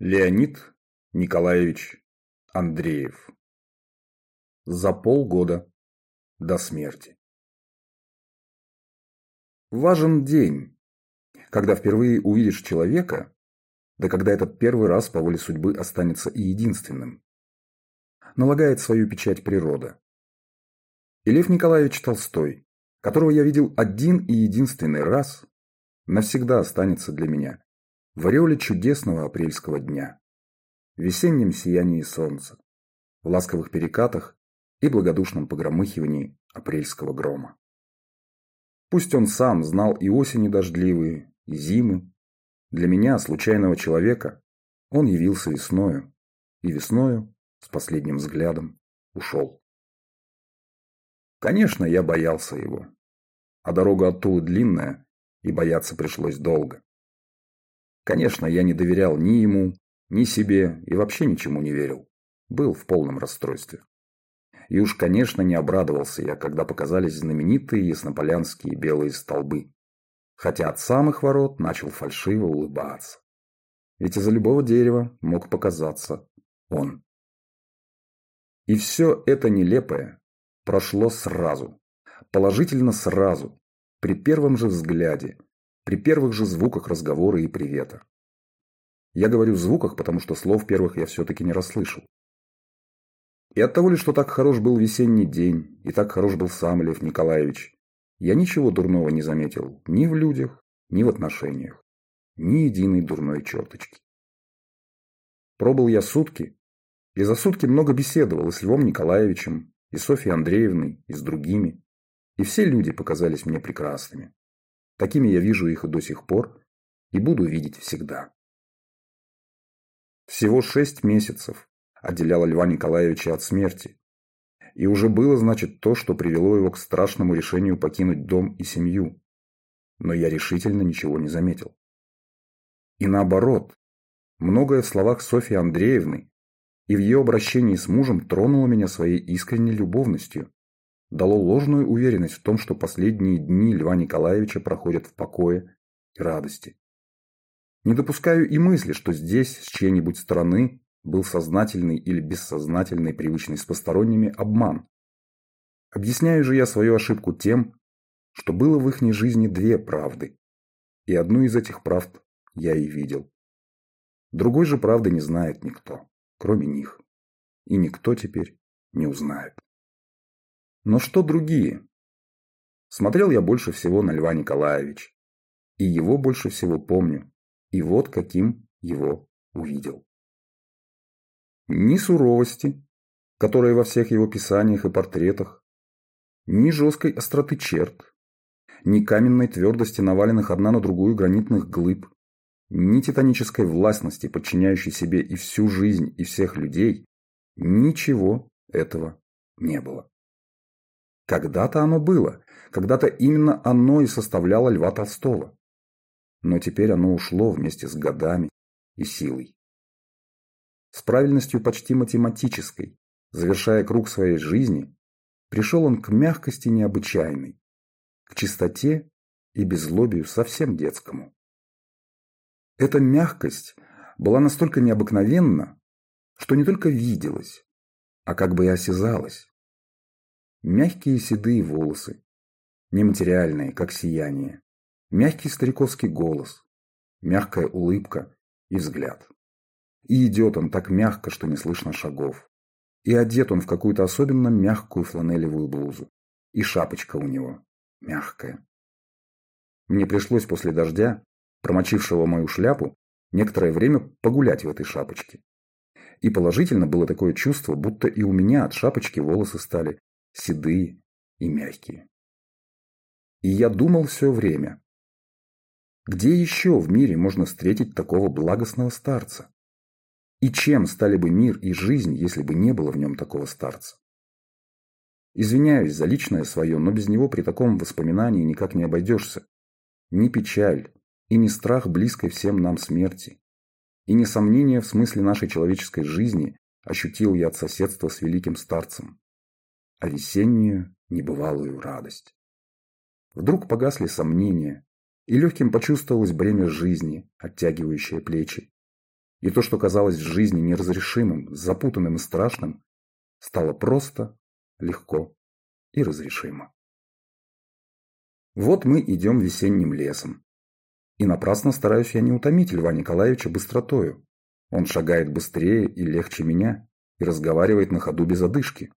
Леонид Николаевич Андреев. За полгода до смерти. Важен день, когда впервые увидишь человека, да когда этот первый раз по воле судьбы останется и единственным. Налагает свою печать природа. И Лев Николаевич Толстой, которого я видел один и единственный раз, навсегда останется для меня в ореоле чудесного апрельского дня, в весеннем сиянии солнца, в ласковых перекатах и благодушном погромыхивании апрельского грома. Пусть он сам знал и осени дождливые, и зимы, для меня, случайного человека, он явился весною, и весною, с последним взглядом, ушел. Конечно, я боялся его, а дорога оттуда длинная, и бояться пришлось долго. Конечно, я не доверял ни ему, ни себе и вообще ничему не верил. Был в полном расстройстве. И уж, конечно, не обрадовался я, когда показались знаменитые яснополянские белые столбы. Хотя от самых ворот начал фальшиво улыбаться. Ведь из-за любого дерева мог показаться он. И все это нелепое прошло сразу, положительно сразу, при первом же взгляде, при первых же звуках разговора и привета. Я говорю звуках, потому что слов первых я все-таки не расслышал. И от того ли, что так хорош был весенний день, и так хорош был сам Лев Николаевич, я ничего дурного не заметил ни в людях, ни в отношениях, ни единой дурной черточки. Пробыл я сутки, и за сутки много беседовал и с Львом Николаевичем, и Софьей Андреевной, и с другими, и все люди показались мне прекрасными. Такими я вижу их до сих пор, и буду видеть всегда. Всего шесть месяцев отделяло Льва Николаевича от смерти. И уже было, значит, то, что привело его к страшному решению покинуть дом и семью. Но я решительно ничего не заметил. И наоборот, многое в словах Софьи Андреевны и в ее обращении с мужем тронуло меня своей искренней любовностью дало ложную уверенность в том, что последние дни Льва Николаевича проходят в покое и радости. Не допускаю и мысли, что здесь, с чьей-нибудь стороны, был сознательный или бессознательный, привычный с посторонними, обман. Объясняю же я свою ошибку тем, что было в ихней жизни две правды, и одну из этих правд я и видел. Другой же правды не знает никто, кроме них, и никто теперь не узнает. Но что другие? Смотрел я больше всего на Льва Николаевича. И его больше всего помню. И вот каким его увидел. Ни суровости, которая во всех его писаниях и портретах, ни жесткой остроты черт, ни каменной твердости наваленных одна на другую гранитных глыб, ни титанической властности, подчиняющей себе и всю жизнь, и всех людей, ничего этого не было. Когда-то оно было, когда-то именно оно и составляло Льва Толстого. Но теперь оно ушло вместе с годами и силой. С правильностью почти математической, завершая круг своей жизни, пришел он к мягкости необычайной, к чистоте и беззлобию совсем детскому. Эта мягкость была настолько необыкновенна, что не только виделась, а как бы и осязалась. Мягкие седые волосы, нематериальные, как сияние, мягкий стариковский голос, мягкая улыбка и взгляд. И идет он так мягко, что не слышно шагов. И одет он в какую-то особенно мягкую фланелевую блузу. И шапочка у него мягкая. Мне пришлось после дождя, промочившего мою шляпу, некоторое время погулять в этой шапочке. И положительно было такое чувство, будто и у меня от шапочки волосы стали седые и мягкие. И я думал все время, где еще в мире можно встретить такого благостного старца? И чем стали бы мир и жизнь, если бы не было в нем такого старца? Извиняюсь за личное свое, но без него при таком воспоминании никак не обойдешься. Ни печаль и ни страх близкой всем нам смерти, и ни сомнения в смысле нашей человеческой жизни ощутил я от соседства с великим старцем а весеннюю небывалую радость. Вдруг погасли сомнения, и легким почувствовалось бремя жизни, оттягивающее плечи. И то, что казалось в жизни неразрешимым, запутанным и страшным, стало просто, легко и разрешимо. Вот мы идем весенним лесом. И напрасно стараюсь я не утомить Льва Николаевича быстротою. Он шагает быстрее и легче меня и разговаривает на ходу без одышки.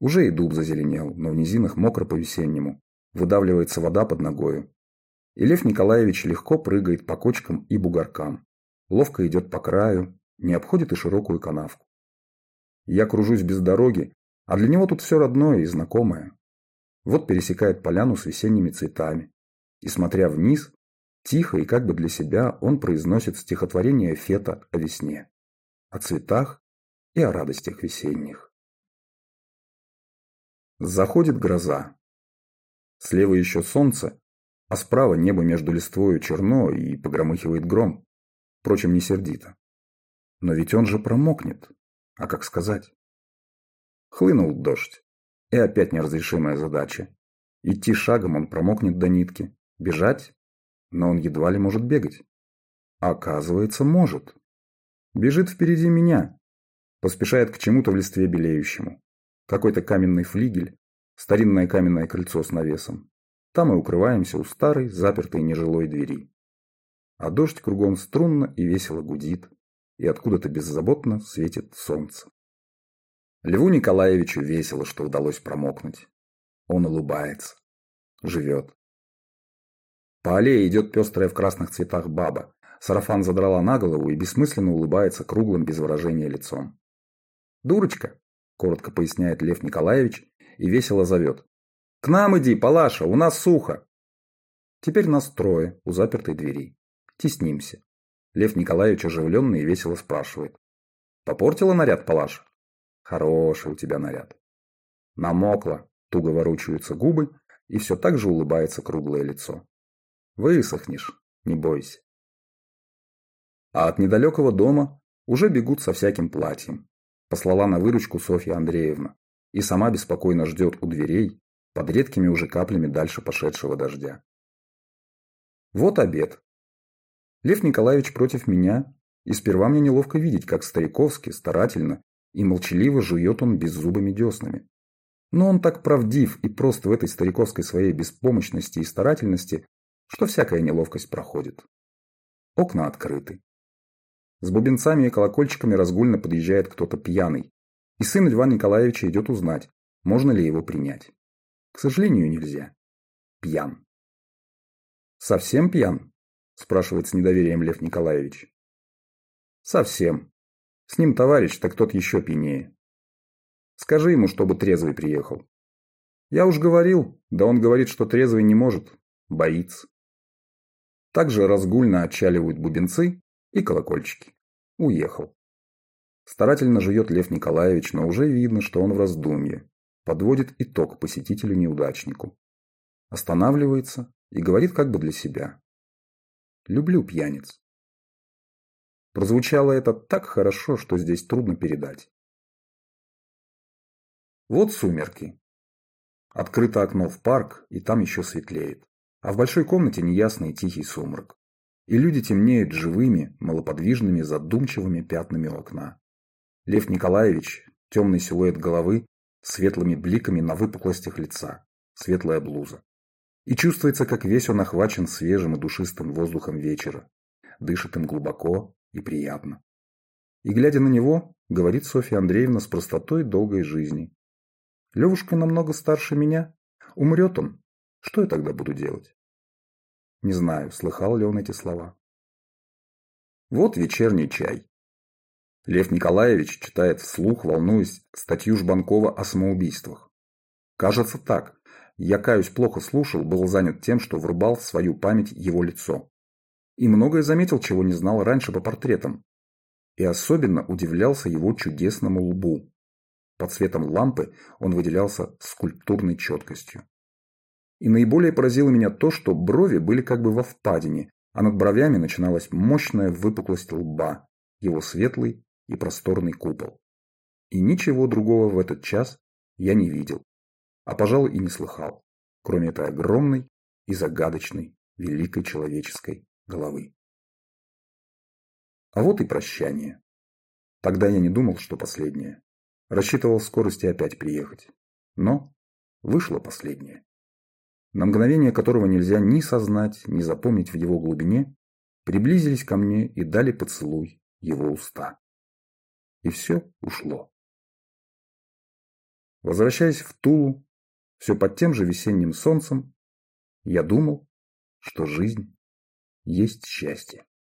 Уже и дуб зазеленел, но в низинах мокро по-весеннему. Выдавливается вода под ногою. И Лев Николаевич легко прыгает по кочкам и бугоркам. Ловко идет по краю, не обходит и широкую канавку. Я кружусь без дороги, а для него тут все родное и знакомое. Вот пересекает поляну с весенними цветами. И, смотря вниз, тихо и как бы для себя он произносит стихотворение Фета о весне, о цветах и о радостях весенних. Заходит гроза. Слева еще солнце, а справа небо между листвою черно и погромыхивает гром. Впрочем, не сердито. Но ведь он же промокнет. А как сказать? Хлынул дождь. И опять неразрешимая задача. Идти шагом он промокнет до нитки. Бежать? Но он едва ли может бегать. Оказывается, может. Бежит впереди меня. Поспешает к чему-то в листве белеющему какой-то каменный флигель, старинное каменное крыльцо с навесом. Там и укрываемся у старой, запертой нежилой двери. А дождь кругом струнно и весело гудит, и откуда-то беззаботно светит солнце. Льву Николаевичу весело, что удалось промокнуть. Он улыбается. Живет. По аллее идет пестрая в красных цветах баба. Сарафан задрала на голову и бессмысленно улыбается круглым без выражения лицом. «Дурочка!» Коротко поясняет Лев Николаевич и весело зовет. «К нам иди, Палаша, у нас сухо!» Теперь нас трое у запертой двери. Теснимся. Лев Николаевич оживленно и весело спрашивает. «Попортила наряд, Палаша?» «Хороший у тебя наряд». Намокло, туго ворочаются губы, и все так же улыбается круглое лицо. «Высохнешь, не бойся». А от недалекого дома уже бегут со всяким платьем, Послала на выручку Софья Андреевна. И сама беспокойно ждет у дверей, под редкими уже каплями дальше пошедшего дождя. Вот обед. Лев Николаевич против меня, и сперва мне неловко видеть, как стариковски, старательно и молчаливо жует он беззубыми деснами. Но он так правдив и прост в этой стариковской своей беспомощности и старательности, что всякая неловкость проходит. Окна открыты. С бубенцами и колокольчиками разгульно подъезжает кто-то пьяный. И сын Льва Николаевича идет узнать, можно ли его принять. К сожалению, нельзя. Пьян. «Совсем пьян?» – спрашивает с недоверием Лев Николаевич. «Совсем. С ним товарищ, так тот еще пьянее. Скажи ему, чтобы трезвый приехал. Я уж говорил, да он говорит, что трезвый не может. Боится. Также разгульно отчаливают бубенцы, и колокольчики. Уехал. Старательно жует Лев Николаевич, но уже видно, что он в раздумье. Подводит итог посетителю-неудачнику. Останавливается и говорит как бы для себя. Люблю пьяниц. Прозвучало это так хорошо, что здесь трудно передать. Вот сумерки. Открыто окно в парк, и там еще светлеет. А в большой комнате неясный тихий сумрак и люди темнеют живыми, малоподвижными, задумчивыми пятнами окна. Лев Николаевич, темный силуэт головы, светлыми бликами на выпуклостях лица, светлая блуза. И чувствуется, как весь он охвачен свежим и душистым воздухом вечера, дышит им глубоко и приятно. И, глядя на него, говорит Софья Андреевна с простотой долгой жизни. Левушка намного старше меня. Умрет он. Что я тогда буду делать? Не знаю, слыхал ли он эти слова. Вот вечерний чай. Лев Николаевич читает вслух, волнуясь, статью Жбанкова о самоубийствах. Кажется так. Я, каюсь, плохо слушал, был занят тем, что врубал в свою память его лицо. И многое заметил, чего не знал раньше по портретам. И особенно удивлялся его чудесному лбу. Под светом лампы он выделялся скульптурной четкостью. И наиболее поразило меня то, что брови были как бы во впадине, а над бровями начиналась мощная выпуклость лба, его светлый и просторный купол. И ничего другого в этот час я не видел, а, пожалуй, и не слыхал, кроме этой огромной и загадочной великой человеческой головы. А вот и прощание. Тогда я не думал, что последнее. Рассчитывал в скорости опять приехать. Но вышло последнее. На мгновение которого нельзя ни сознать, ни запомнить в его глубине, приблизились ко мне и дали поцелуй его уста. И все ушло. Возвращаясь в Тулу, все под тем же весенним солнцем, я думал, что жизнь есть счастье.